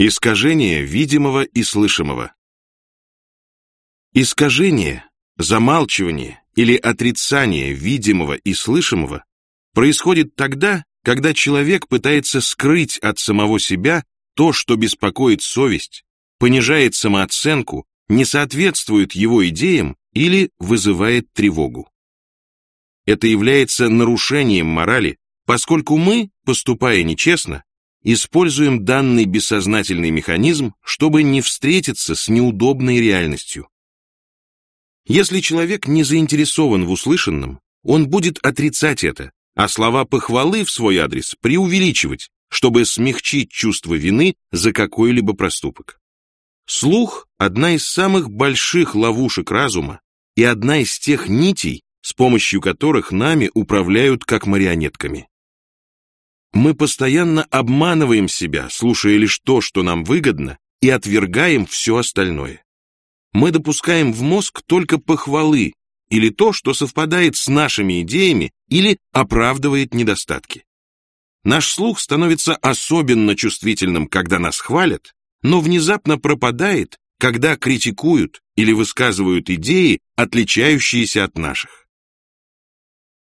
Искажение видимого и слышимого. Искажение, замалчивание или отрицание видимого и слышимого происходит тогда, когда человек пытается скрыть от самого себя то, что беспокоит совесть, понижает самооценку, не соответствует его идеям или вызывает тревогу. Это является нарушением морали, поскольку мы, поступая нечестно, используем данный бессознательный механизм, чтобы не встретиться с неудобной реальностью. Если человек не заинтересован в услышанном, он будет отрицать это, а слова похвалы в свой адрес преувеличивать, чтобы смягчить чувство вины за какой-либо проступок. Слух – одна из самых больших ловушек разума и одна из тех нитей, с помощью которых нами управляют как марионетками. Мы постоянно обманываем себя, слушая лишь то, что нам выгодно, и отвергаем все остальное. Мы допускаем в мозг только похвалы или то, что совпадает с нашими идеями или оправдывает недостатки. Наш слух становится особенно чувствительным, когда нас хвалят, но внезапно пропадает, когда критикуют или высказывают идеи, отличающиеся от наших.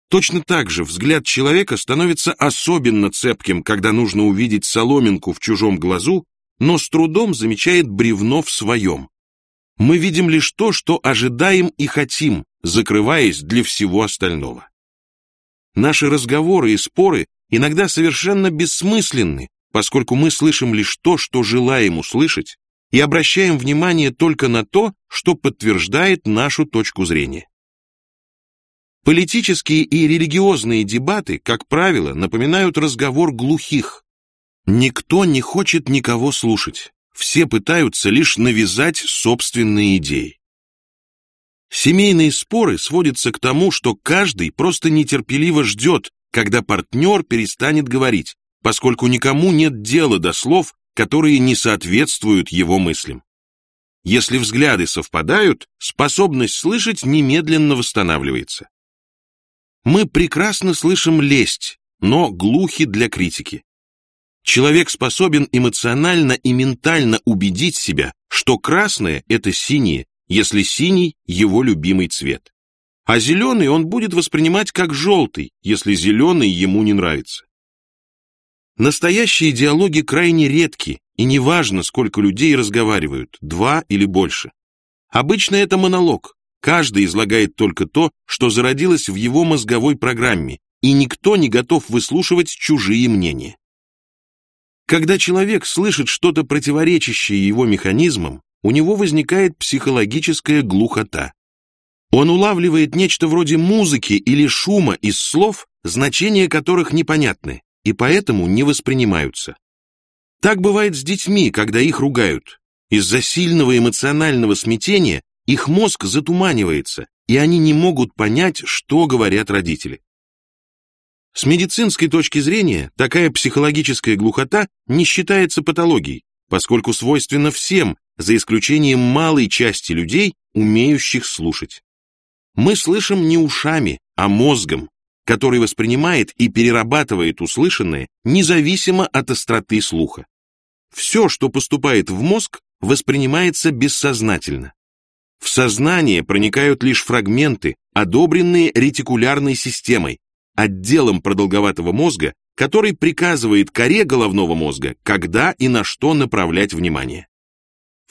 Точно так же взгляд человека становится особенно цепким, когда нужно увидеть соломинку в чужом глазу, но с трудом замечает бревно в своем. Мы видим лишь то, что ожидаем и хотим, закрываясь для всего остального. Наши разговоры и споры иногда совершенно бессмысленны, поскольку мы слышим лишь то, что желаем услышать, и обращаем внимание только на то, что подтверждает нашу точку зрения. Политические и религиозные дебаты, как правило, напоминают разговор глухих. Никто не хочет никого слушать. Все пытаются лишь навязать собственные идеи. Семейные споры сводятся к тому, что каждый просто нетерпеливо ждет, когда партнер перестанет говорить, поскольку никому нет дела до слов, которые не соответствуют его мыслям. Если взгляды совпадают, способность слышать немедленно восстанавливается. Мы прекрасно слышим лесть, но глухи для критики. Человек способен эмоционально и ментально убедить себя, что красное – это синее, если синий – его любимый цвет. А зеленый он будет воспринимать как желтый, если зеленый ему не нравится. Настоящие диалоги крайне редки, и неважно, сколько людей разговаривают, два или больше. Обычно это монолог, Каждый излагает только то, что зародилось в его мозговой программе, и никто не готов выслушивать чужие мнения. Когда человек слышит что-то противоречащее его механизмам, у него возникает психологическая глухота. Он улавливает нечто вроде музыки или шума из слов, значения которых непонятны, и поэтому не воспринимаются. Так бывает с детьми, когда их ругают. Из-за сильного эмоционального смятения их мозг затуманивается, и они не могут понять, что говорят родители. С медицинской точки зрения, такая психологическая глухота не считается патологией, поскольку свойственна всем, за исключением малой части людей, умеющих слушать. Мы слышим не ушами, а мозгом, который воспринимает и перерабатывает услышанное независимо от остроты слуха. Все, что поступает в мозг, воспринимается бессознательно. В сознание проникают лишь фрагменты, одобренные ретикулярной системой, отделом продолговатого мозга, который приказывает коре головного мозга, когда и на что направлять внимание.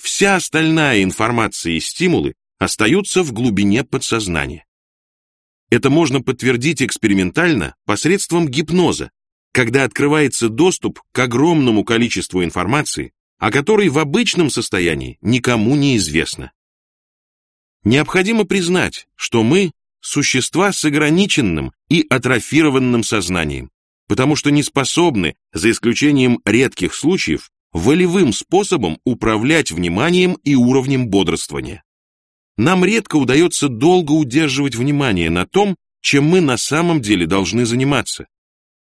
Вся остальная информация и стимулы остаются в глубине подсознания. Это можно подтвердить экспериментально посредством гипноза, когда открывается доступ к огромному количеству информации, о которой в обычном состоянии никому не известно. Необходимо признать, что мы – существа с ограниченным и атрофированным сознанием, потому что не способны, за исключением редких случаев, волевым способом управлять вниманием и уровнем бодрствования. Нам редко удается долго удерживать внимание на том, чем мы на самом деле должны заниматься.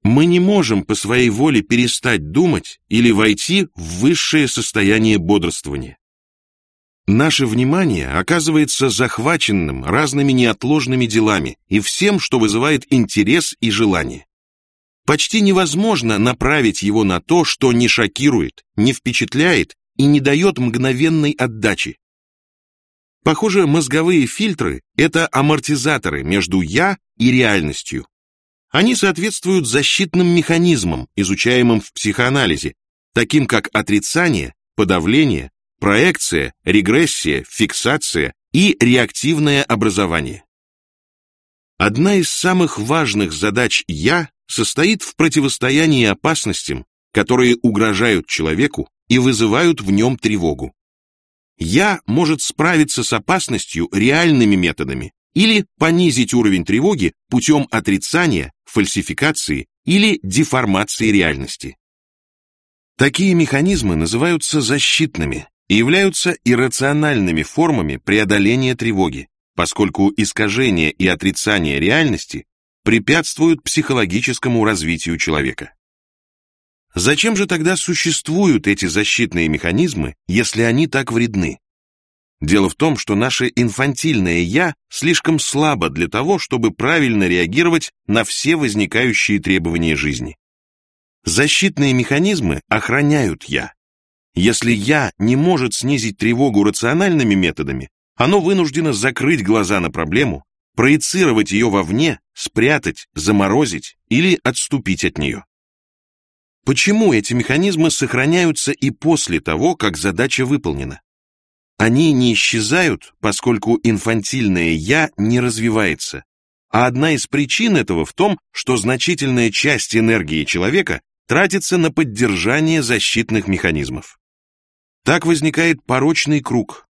Мы не можем по своей воле перестать думать или войти в высшее состояние бодрствования. Наше внимание оказывается захваченным разными неотложными делами и всем, что вызывает интерес и желание. Почти невозможно направить его на то, что не шокирует, не впечатляет и не дает мгновенной отдачи. Похоже, мозговые фильтры – это амортизаторы между «я» и реальностью. Они соответствуют защитным механизмам, изучаемым в психоанализе, таким как отрицание, подавление, проекция, регрессия, фиксация и реактивное образование. Одна из самых важных задач «я» состоит в противостоянии опасностям, которые угрожают человеку и вызывают в нем тревогу. «Я» может справиться с опасностью реальными методами или понизить уровень тревоги путем отрицания, фальсификации или деформации реальности. Такие механизмы называются защитными и являются иррациональными формами преодоления тревоги, поскольку искажение и отрицание реальности препятствуют психологическому развитию человека. Зачем же тогда существуют эти защитные механизмы, если они так вредны? Дело в том, что наше инфантильное «я» слишком слабо для того, чтобы правильно реагировать на все возникающие требования жизни. Защитные механизмы охраняют «я». Если «я» не может снизить тревогу рациональными методами, оно вынуждено закрыть глаза на проблему, проецировать ее вовне, спрятать, заморозить или отступить от нее. Почему эти механизмы сохраняются и после того, как задача выполнена? Они не исчезают, поскольку инфантильное «я» не развивается. А одна из причин этого в том, что значительная часть энергии человека тратится на поддержание защитных механизмов. Так возникает порочный круг,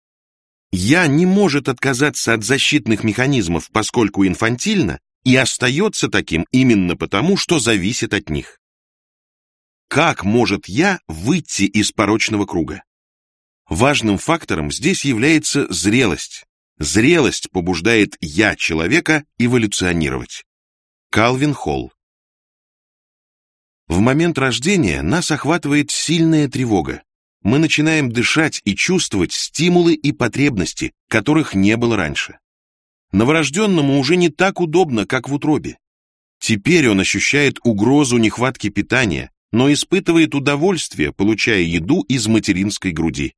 я не может отказаться от защитных механизмов, поскольку инфантильно, и остается таким именно потому, что зависит от них. Как может я выйти из порочного круга? Важным фактором здесь является зрелость. Зрелость побуждает «я» человека эволюционировать. Калвин Холл В момент рождения нас охватывает сильная тревога мы начинаем дышать и чувствовать стимулы и потребности, которых не было раньше. Новорожденному уже не так удобно, как в утробе. Теперь он ощущает угрозу нехватки питания, но испытывает удовольствие, получая еду из материнской груди.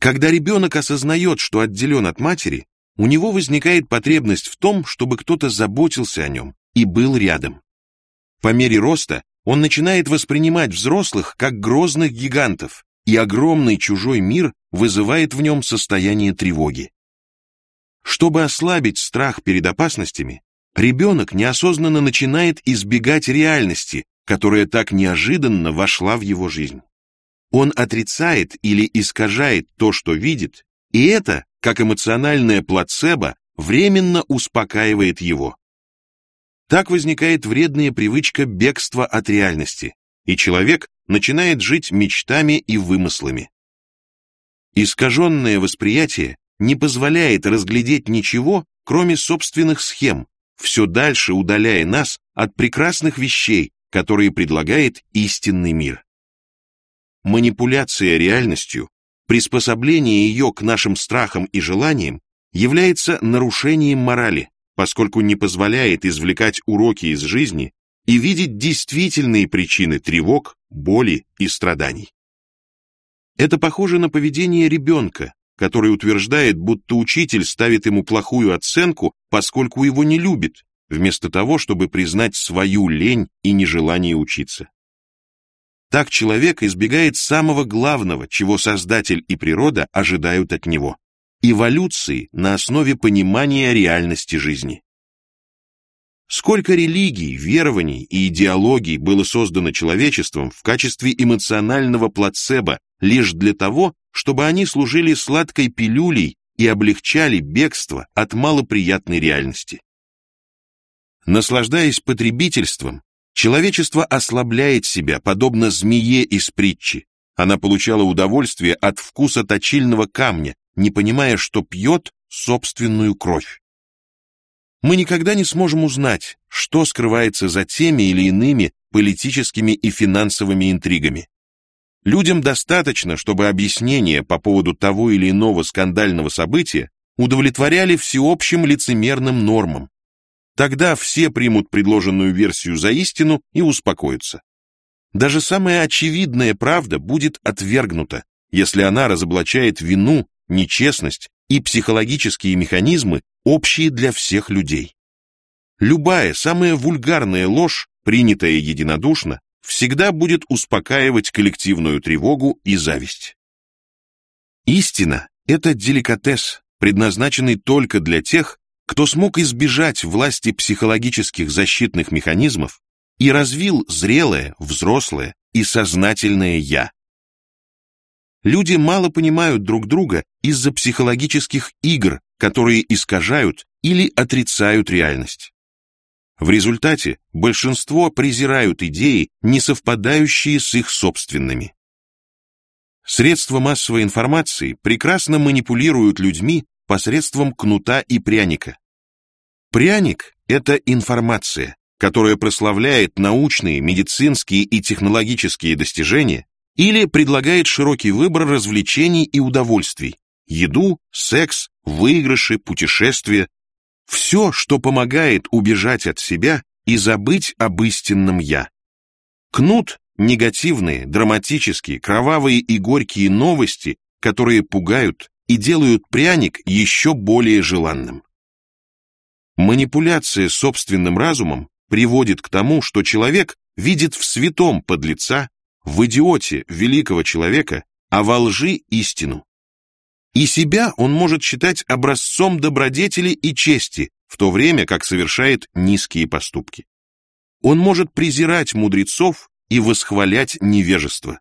Когда ребенок осознает, что отделен от матери, у него возникает потребность в том, чтобы кто-то заботился о нем и был рядом. По мере роста он начинает воспринимать взрослых как грозных гигантов, и огромный чужой мир вызывает в нем состояние тревоги. Чтобы ослабить страх перед опасностями, ребенок неосознанно начинает избегать реальности, которая так неожиданно вошла в его жизнь. Он отрицает или искажает то, что видит, и это, как эмоциональное плацебо, временно успокаивает его. Так возникает вредная привычка бегства от реальности, и человек начинает жить мечтами и вымыслами. Искаженное восприятие не позволяет разглядеть ничего, кроме собственных схем, все дальше удаляя нас от прекрасных вещей, которые предлагает истинный мир. Манипуляция реальностью, приспособление ее к нашим страхам и желаниям является нарушением морали, поскольку не позволяет извлекать уроки из жизни и видеть действительные причины тревог, боли и страданий. Это похоже на поведение ребенка, который утверждает, будто учитель ставит ему плохую оценку, поскольку его не любит, вместо того, чтобы признать свою лень и нежелание учиться. Так человек избегает самого главного, чего Создатель и природа ожидают от него – эволюции на основе понимания реальности жизни. Сколько религий, верований и идеологий было создано человечеством в качестве эмоционального плацебо лишь для того, чтобы они служили сладкой пилюлей и облегчали бегство от малоприятной реальности. Наслаждаясь потребительством, человечество ослабляет себя, подобно змее из притчи. Она получала удовольствие от вкуса точильного камня, не понимая, что пьет собственную кровь мы никогда не сможем узнать, что скрывается за теми или иными политическими и финансовыми интригами. Людям достаточно, чтобы объяснения по поводу того или иного скандального события удовлетворяли всеобщим лицемерным нормам. Тогда все примут предложенную версию за истину и успокоятся. Даже самая очевидная правда будет отвергнута, если она разоблачает вину, нечестность и психологические механизмы, общие для всех людей. Любая, самая вульгарная ложь, принятая единодушно, всегда будет успокаивать коллективную тревогу и зависть. Истина – это деликатес, предназначенный только для тех, кто смог избежать власти психологических защитных механизмов и развил зрелое, взрослое и сознательное «я». Люди мало понимают друг друга из-за психологических игр, которые искажают или отрицают реальность. В результате большинство презирают идеи, не совпадающие с их собственными. Средства массовой информации прекрасно манипулируют людьми посредством кнута и пряника. Пряник – это информация, которая прославляет научные, медицинские и технологические достижения или предлагает широкий выбор развлечений и удовольствий – еду, секс, выигрыши, путешествия, все, что помогает убежать от себя и забыть об истинном «я». Кнут – негативные, драматические, кровавые и горькие новости, которые пугают и делают пряник еще более желанным. Манипуляция собственным разумом приводит к тому, что человек видит в святом подлеца, в идиоте великого человека, а во лжи истину. И себя он может считать образцом добродетели и чести, в то время как совершает низкие поступки. Он может презирать мудрецов и восхвалять невежество.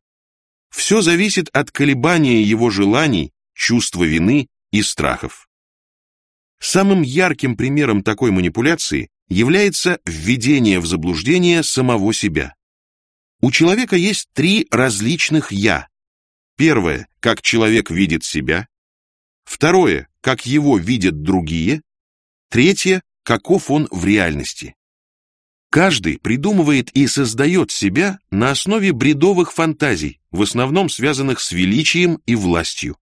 Все зависит от колебания его желаний, чувства вины и страхов. Самым ярким примером такой манипуляции является введение в заблуждение самого себя. У человека есть три различных «я». Первое, как человек видит себя. Второе, как его видят другие. Третье, каков он в реальности. Каждый придумывает и создает себя на основе бредовых фантазий, в основном связанных с величием и властью.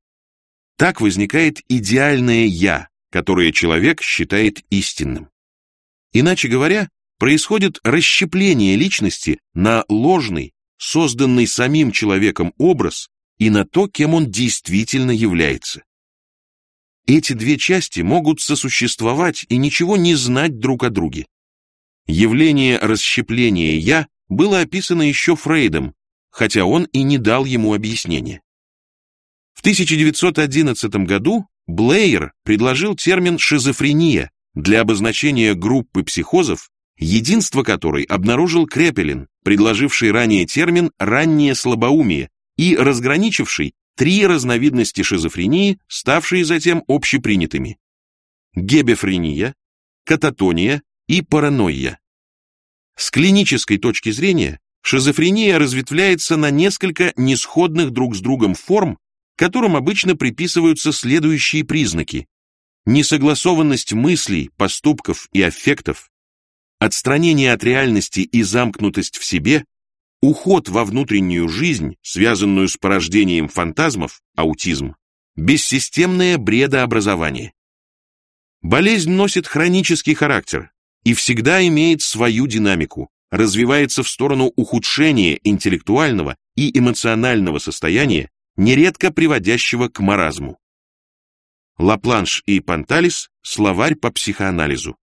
Так возникает идеальное «я», которое человек считает истинным. Иначе говоря, происходит расщепление личности на ложный, созданный самим человеком образ и на то, кем он действительно является. Эти две части могут сосуществовать и ничего не знать друг о друге. Явление расщепления «я» было описано еще Фрейдом, хотя он и не дал ему объяснения. В 1911 году Блейер предложил термин «шизофрения» для обозначения группы психозов, единство которой обнаружил Крепелин, предложивший ранее термин «раннее слабоумие» и разграничивший три разновидности шизофрении, ставшие затем общепринятыми. Гебефрения, кататония и паранойя. С клинической точки зрения, шизофрения разветвляется на несколько несходных друг с другом форм, которым обычно приписываются следующие признаки. Несогласованность мыслей, поступков и аффектов, отстранение от реальности и замкнутость в себе, уход во внутреннюю жизнь, связанную с порождением фантазмов, аутизм, бессистемное бредообразование. Болезнь носит хронический характер и всегда имеет свою динамику, развивается в сторону ухудшения интеллектуального и эмоционального состояния, нередко приводящего к маразму. Лапланш и Панталис – словарь по психоанализу.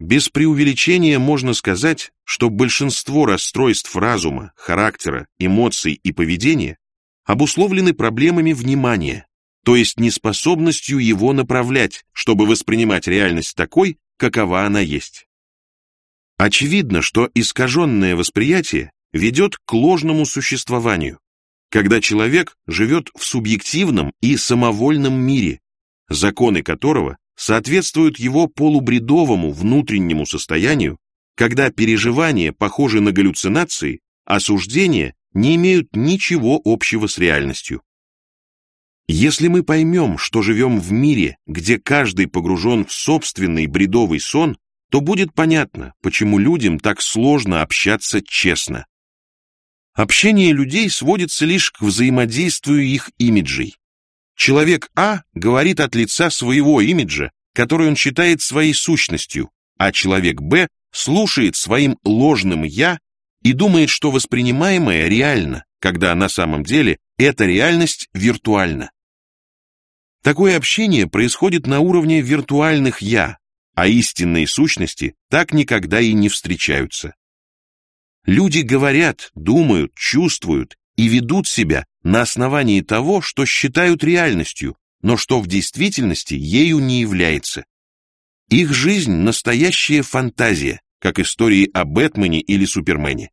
Без преувеличения можно сказать, что большинство расстройств разума, характера, эмоций и поведения обусловлены проблемами внимания, то есть неспособностью его направлять, чтобы воспринимать реальность такой, какова она есть. Очевидно, что искаженное восприятие ведет к ложному существованию, когда человек живет в субъективном и самовольном мире, законы которого соответствуют его полубредовому внутреннему состоянию, когда переживания похожи на галлюцинации, а суждения не имеют ничего общего с реальностью. Если мы поймем, что живем в мире, где каждый погружен в собственный бредовый сон, то будет понятно, почему людям так сложно общаться честно. Общение людей сводится лишь к взаимодействию их имиджей. Человек А говорит от лица своего имиджа, который он считает своей сущностью, а человек Б слушает своим ложным «я» и думает, что воспринимаемое реально, когда на самом деле эта реальность виртуальна. Такое общение происходит на уровне виртуальных «я», а истинные сущности так никогда и не встречаются. Люди говорят, думают, чувствуют и ведут себя на основании того, что считают реальностью, но что в действительности ею не является. Их жизнь – настоящая фантазия, как истории о Бэтмене или Супермене.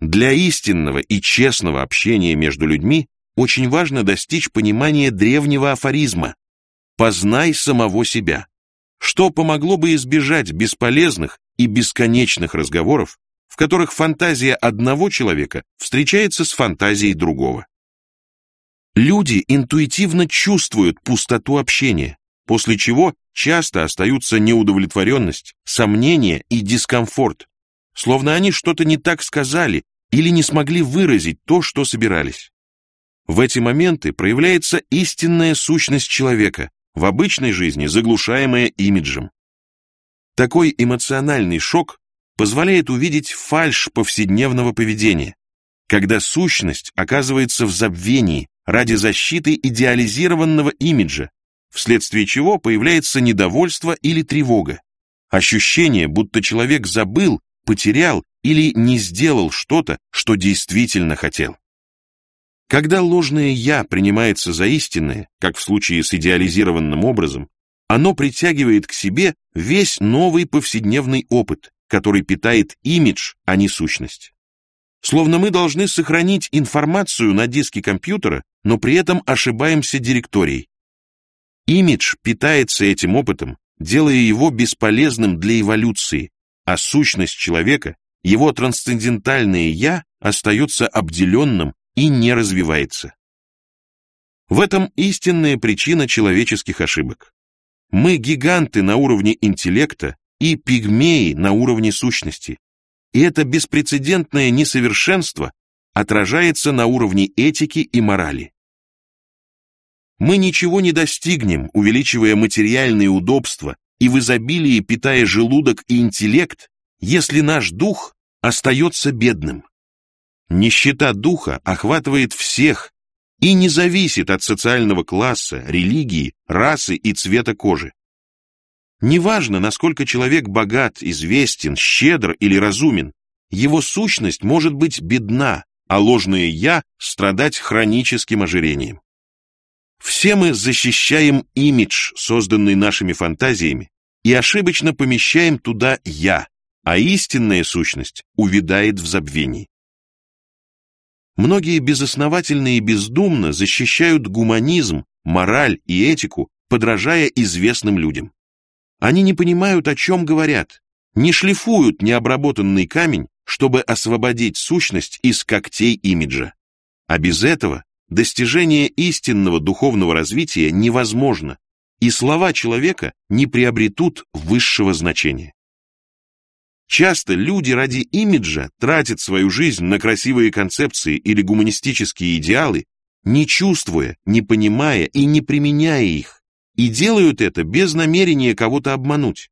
Для истинного и честного общения между людьми очень важно достичь понимания древнего афоризма «познай самого себя», что помогло бы избежать бесполезных и бесконечных разговоров, в которых фантазия одного человека встречается с фантазией другого. Люди интуитивно чувствуют пустоту общения, после чего часто остаются неудовлетворенность, сомнение и дискомфорт, словно они что-то не так сказали или не смогли выразить то, что собирались. В эти моменты проявляется истинная сущность человека, в обычной жизни заглушаемая имиджем. Такой эмоциональный шок позволяет увидеть фальшь повседневного поведения, когда сущность оказывается в забвении ради защиты идеализированного имиджа, вследствие чего появляется недовольство или тревога. Ощущение, будто человек забыл, потерял или не сделал что-то, что действительно хотел. Когда ложное «я» принимается за истинное, как в случае с идеализированным образом, оно притягивает к себе весь новый повседневный опыт, который питает имидж, а не сущность. Словно мы должны сохранить информацию на диске компьютера, но при этом ошибаемся директорией. Имидж питается этим опытом, делая его бесполезным для эволюции, а сущность человека, его трансцендентальное «я» остается обделенным и не развивается. В этом истинная причина человеческих ошибок. Мы гиганты на уровне интеллекта и пигмеи на уровне сущности. И это беспрецедентное несовершенство отражается на уровне этики и морали. Мы ничего не достигнем, увеличивая материальные удобства и в изобилии питая желудок и интеллект, если наш дух остается бедным. Нищета духа охватывает всех и не зависит от социального класса, религии, расы и цвета кожи. Неважно, насколько человек богат, известен, щедр или разумен, его сущность может быть бедна, а ложное «я» страдать хроническим ожирением. Все мы защищаем имидж, созданный нашими фантазиями, и ошибочно помещаем туда «я», а истинная сущность увядает в забвении. Многие безосновательно и бездумно защищают гуманизм, мораль и этику, подражая известным людям. Они не понимают, о чем говорят, не шлифуют необработанный камень, чтобы освободить сущность из когтей имиджа. А без этого достижение истинного духовного развития невозможно, и слова человека не приобретут высшего значения. Часто люди ради имиджа тратят свою жизнь на красивые концепции или гуманистические идеалы, не чувствуя, не понимая и не применяя их, и делают это без намерения кого-то обмануть.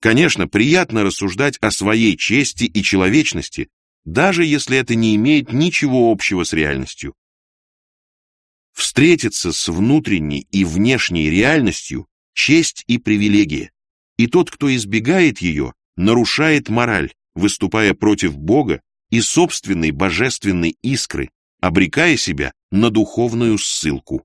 Конечно, приятно рассуждать о своей чести и человечности, даже если это не имеет ничего общего с реальностью. Встретиться с внутренней и внешней реальностью – честь и привилегия, и тот, кто избегает ее, нарушает мораль, выступая против Бога и собственной божественной искры, обрекая себя на духовную ссылку.